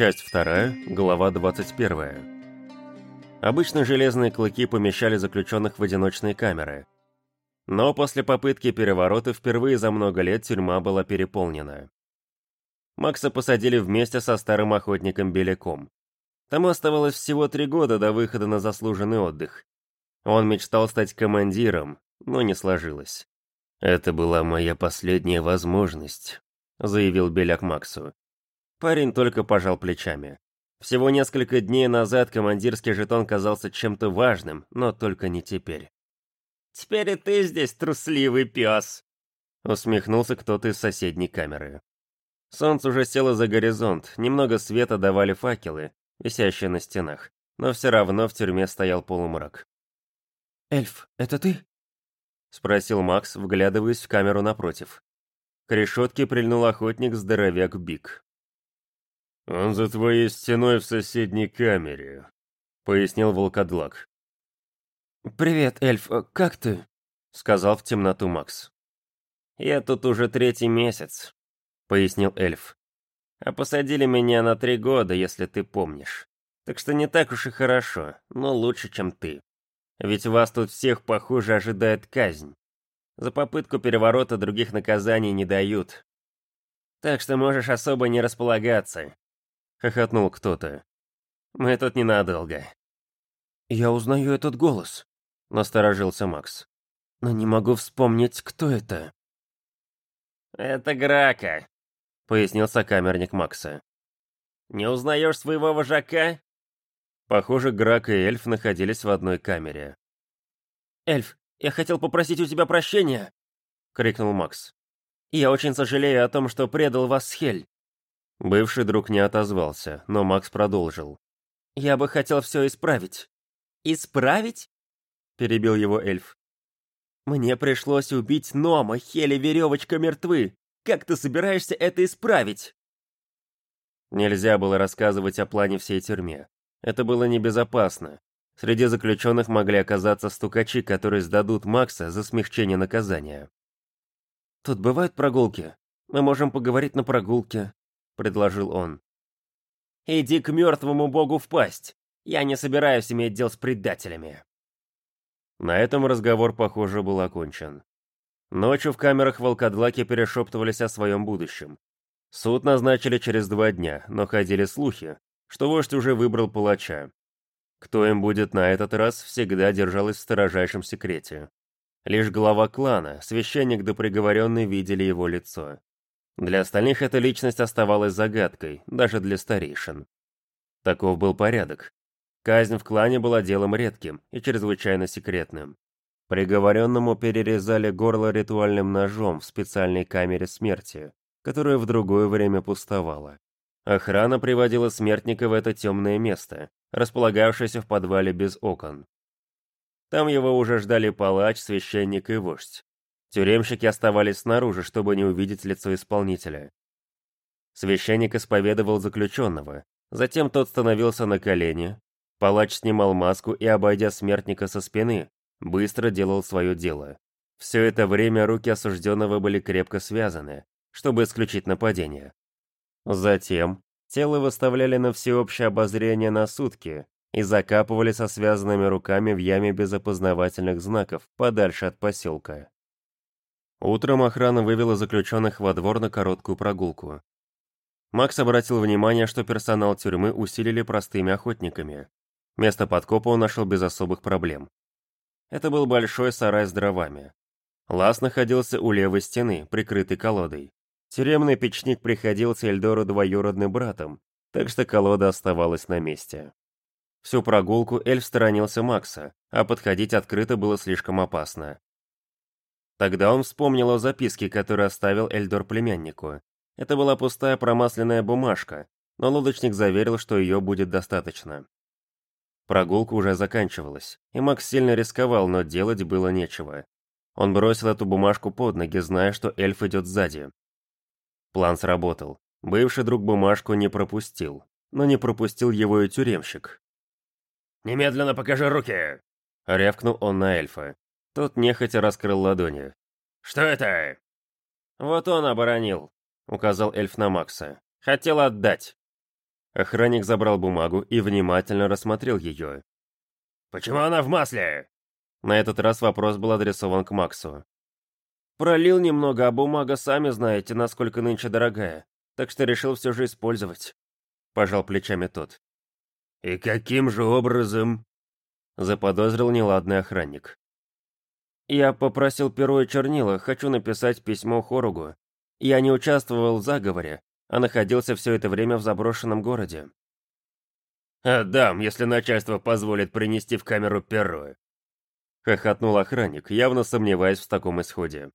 Часть 2, глава 21. Обычно железные клыки помещали заключенных в одиночные камеры. Но после попытки переворота впервые за много лет тюрьма была переполнена. Макса посадили вместе со старым охотником Беляком. Тому оставалось всего три года до выхода на заслуженный отдых. Он мечтал стать командиром, но не сложилось. «Это была моя последняя возможность», — заявил Беляк Максу. Парень только пожал плечами. Всего несколько дней назад командирский жетон казался чем-то важным, но только не теперь. «Теперь и ты здесь трусливый пес!» Усмехнулся кто-то из соседней камеры. Солнце уже село за горизонт, немного света давали факелы, висящие на стенах, но все равно в тюрьме стоял полумрак. «Эльф, это ты?» — спросил Макс, вглядываясь в камеру напротив. К решетке прильнул охотник-здоровяк Бик. «Он за твоей стеной в соседней камере», — пояснил волкодлак. «Привет, эльф, как ты?» — сказал в темноту Макс. «Я тут уже третий месяц», — пояснил эльф. «А посадили меня на три года, если ты помнишь. Так что не так уж и хорошо, но лучше, чем ты. Ведь вас тут всех, похоже, ожидает казнь. За попытку переворота других наказаний не дают. Так что можешь особо не располагаться. Хохотнул кто-то. Мы тут ненадолго. Я узнаю этот голос. Насторожился Макс. Но не могу вспомнить, кто это. Это Грака, пояснил сокамерник Макса. Не узнаешь своего вожака? Похоже, Грак и эльф находились в одной камере. «Эльф, я хотел попросить у тебя прощения!» — крикнул Макс. «Я очень сожалею о том, что предал вас с Хель». Бывший друг не отозвался, но Макс продолжил. «Я бы хотел все исправить». «Исправить?» — перебил его эльф. «Мне пришлось убить Нома, Хель и Веревочка мертвы. Как ты собираешься это исправить?» Нельзя было рассказывать о плане всей тюрьме. Это было небезопасно. Среди заключенных могли оказаться стукачи, которые сдадут Макса за смягчение наказания. «Тут бывают прогулки? Мы можем поговорить на прогулке», — предложил он. «Иди к мертвому богу в пасть. Я не собираюсь иметь дел с предателями». На этом разговор, похоже, был окончен. Ночью в камерах волкодлаки перешептывались о своем будущем. Суд назначили через два дня, но ходили слухи, что вождь уже выбрал палача. Кто им будет на этот раз, всегда держалось в строжайшем секрете. Лишь глава клана, священник да приговоренный видели его лицо. Для остальных эта личность оставалась загадкой, даже для старейшин. Таков был порядок. Казнь в клане была делом редким и чрезвычайно секретным. Приговоренному перерезали горло ритуальным ножом в специальной камере смерти, которая в другое время пустовала. Охрана приводила смертника в это темное место, располагавшееся в подвале без окон. Там его уже ждали палач, священник и вождь. Тюремщики оставались снаружи, чтобы не увидеть лицо исполнителя. Священник исповедовал заключенного, затем тот становился на колени, палач снимал маску и, обойдя смертника со спины, быстро делал свое дело. Все это время руки осужденного были крепко связаны, чтобы исключить нападение. Затем тело выставляли на всеобщее обозрение на сутки и закапывали со связанными руками в яме без опознавательных знаков, подальше от поселка. Утром охрана вывела заключенных во двор на короткую прогулку. Макс обратил внимание, что персонал тюрьмы усилили простыми охотниками. Место подкопа он нашел без особых проблем. Это был большой сарай с дровами. Лаз находился у левой стены, прикрытый колодой. Тюремный печник приходился Эльдору двоюродным братом, так что колода оставалась на месте. Всю прогулку эльф сторонился Макса, а подходить открыто было слишком опасно. Тогда он вспомнил о записке, которую оставил Эльдор племяннику. Это была пустая промасленная бумажка, но лодочник заверил, что ее будет достаточно. Прогулка уже заканчивалась, и Макс сильно рисковал, но делать было нечего. Он бросил эту бумажку под ноги, зная, что эльф идет сзади. План сработал. Бывший друг бумажку не пропустил. Но не пропустил его и тюремщик. «Немедленно покажи руки!» Рявкнул он на эльфа. Тот нехотя раскрыл ладони. «Что это?» «Вот он оборонил», — указал эльф на Макса. «Хотел отдать». Охранник забрал бумагу и внимательно рассмотрел ее. «Почему она в масле?» На этот раз вопрос был адресован к Максу. Пролил немного, а бумага, сами знаете, насколько нынче дорогая. Так что решил все же использовать. Пожал плечами тот. «И каким же образом?» Заподозрил неладный охранник. Я попросил перо и чернила, хочу написать письмо Хоругу. Я не участвовал в заговоре, а находился все это время в заброшенном городе. «Отдам, если начальство позволит принести в камеру перо», — хохотнул охранник, явно сомневаясь в таком исходе.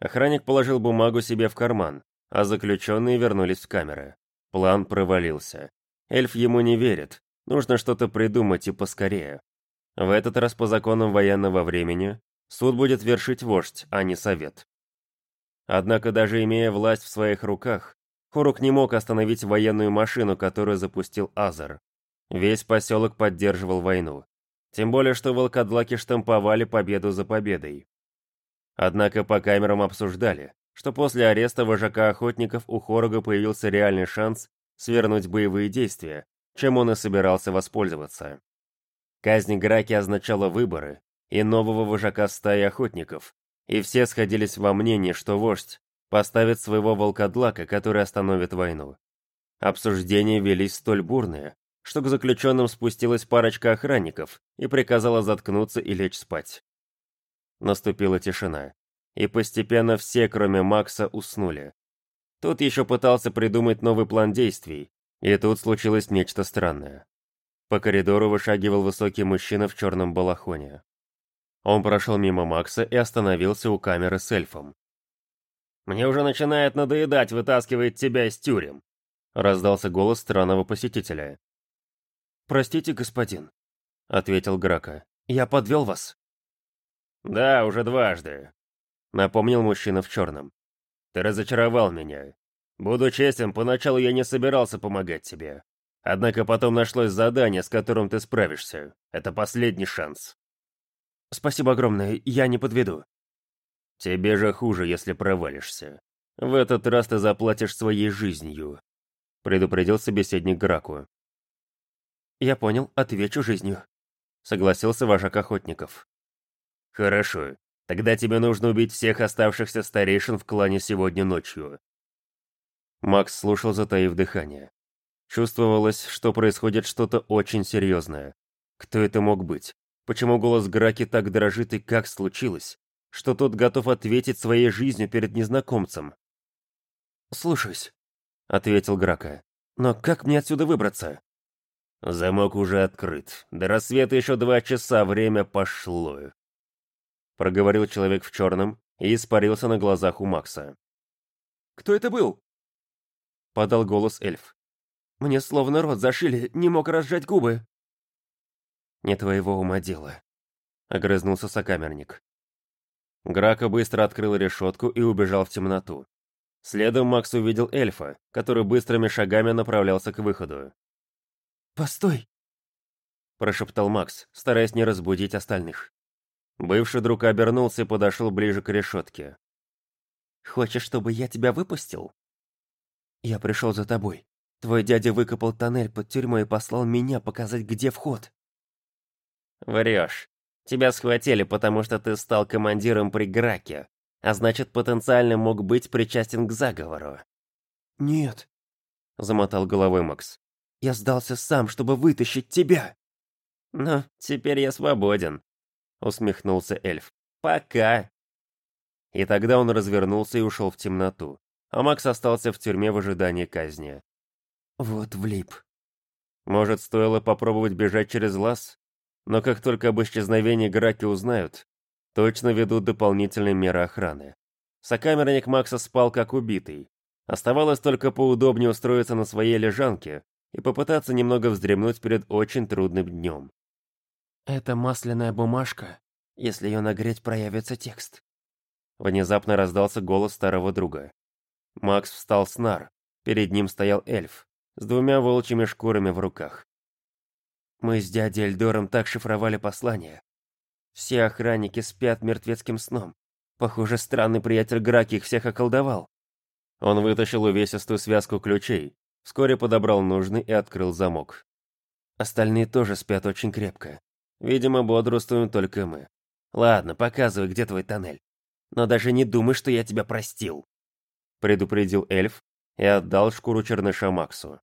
Охранник положил бумагу себе в карман, а заключенные вернулись в камеры. План провалился. Эльф ему не верит, нужно что-то придумать и поскорее. В этот раз по законам военного времени суд будет вершить вождь, а не совет. Однако даже имея власть в своих руках, Хурук не мог остановить военную машину, которую запустил Азар. Весь поселок поддерживал войну. Тем более, что волкодлаки штамповали победу за победой. Однако по камерам обсуждали, что после ареста вожака охотников у Хорога появился реальный шанс свернуть боевые действия, чем он и собирался воспользоваться. Казнь Граки означала выборы и нового вожака стаи охотников, и все сходились во мнении, что вождь поставит своего волкодлака, который остановит войну. Обсуждения велись столь бурные, что к заключенным спустилась парочка охранников и приказала заткнуться и лечь спать. Наступила тишина, и постепенно все, кроме Макса, уснули. Тот еще пытался придумать новый план действий, и тут случилось нечто странное. По коридору вышагивал высокий мужчина в черном балахоне. Он прошел мимо Макса и остановился у камеры с эльфом. «Мне уже начинает надоедать вытаскивать тебя из тюрем», раздался голос странного посетителя. «Простите, господин», — ответил Грака. «Я подвел вас». «Да, уже дважды», — напомнил мужчина в черном. «Ты разочаровал меня. Буду честен, поначалу я не собирался помогать тебе. Однако потом нашлось задание, с которым ты справишься. Это последний шанс». «Спасибо огромное, я не подведу». «Тебе же хуже, если провалишься. В этот раз ты заплатишь своей жизнью», — предупредил собеседник Граку. «Я понял, отвечу жизнью», — согласился вожак охотников. «Хорошо. Тогда тебе нужно убить всех оставшихся старейшин в клане сегодня ночью». Макс слушал, затаив дыхание. Чувствовалось, что происходит что-то очень серьезное. Кто это мог быть? Почему голос Граки так дрожит и как случилось? Что тот готов ответить своей жизнью перед незнакомцем? «Слушаюсь», — ответил Грака. «Но как мне отсюда выбраться?» «Замок уже открыт. До рассвета еще два часа, время пошло проговорил человек в черном и испарился на глазах у Макса. «Кто это был?» Подал голос эльф. «Мне словно рот зашили, не мог разжать губы». «Не твоего ума дело», — огрызнулся сокамерник. Грака быстро открыл решетку и убежал в темноту. Следом Макс увидел эльфа, который быстрыми шагами направлялся к выходу. «Постой!» – прошептал Макс, стараясь не разбудить остальных. Бывший друг обернулся и подошел ближе к решетке. «Хочешь, чтобы я тебя выпустил?» «Я пришел за тобой. Твой дядя выкопал тоннель под тюрьмой и послал меня показать, где вход». «Врешь. Тебя схватили, потому что ты стал командиром при Граке, а значит, потенциально мог быть причастен к заговору». «Нет», — замотал головой Макс. «Я сдался сам, чтобы вытащить тебя». «Ну, теперь я свободен усмехнулся эльф. «Пока!» И тогда он развернулся и ушел в темноту, а Макс остался в тюрьме в ожидании казни. «Вот влип». Может, стоило попробовать бежать через лаз? Но как только об исчезновении Граки узнают, точно ведут дополнительные меры охраны. Сокамерник Макса спал как убитый. Оставалось только поудобнее устроиться на своей лежанке и попытаться немного вздремнуть перед очень трудным днем. «Это масляная бумажка. Если ее нагреть, проявится текст». Внезапно раздался голос старого друга. Макс встал с нар. Перед ним стоял эльф с двумя волчьими шкурами в руках. Мы с дядей Эльдором так шифровали послание. Все охранники спят мертвецким сном. Похоже, странный приятель Граки их всех околдовал. Он вытащил увесистую связку ключей Вскоре подобрал нужный и открыл замок. Остальные тоже спят очень крепко. Видимо, бодрствуем только мы. Ладно, показывай, где твой тоннель. Но даже не думай, что я тебя простил. Предупредил эльф и отдал шкуру черныша Максу.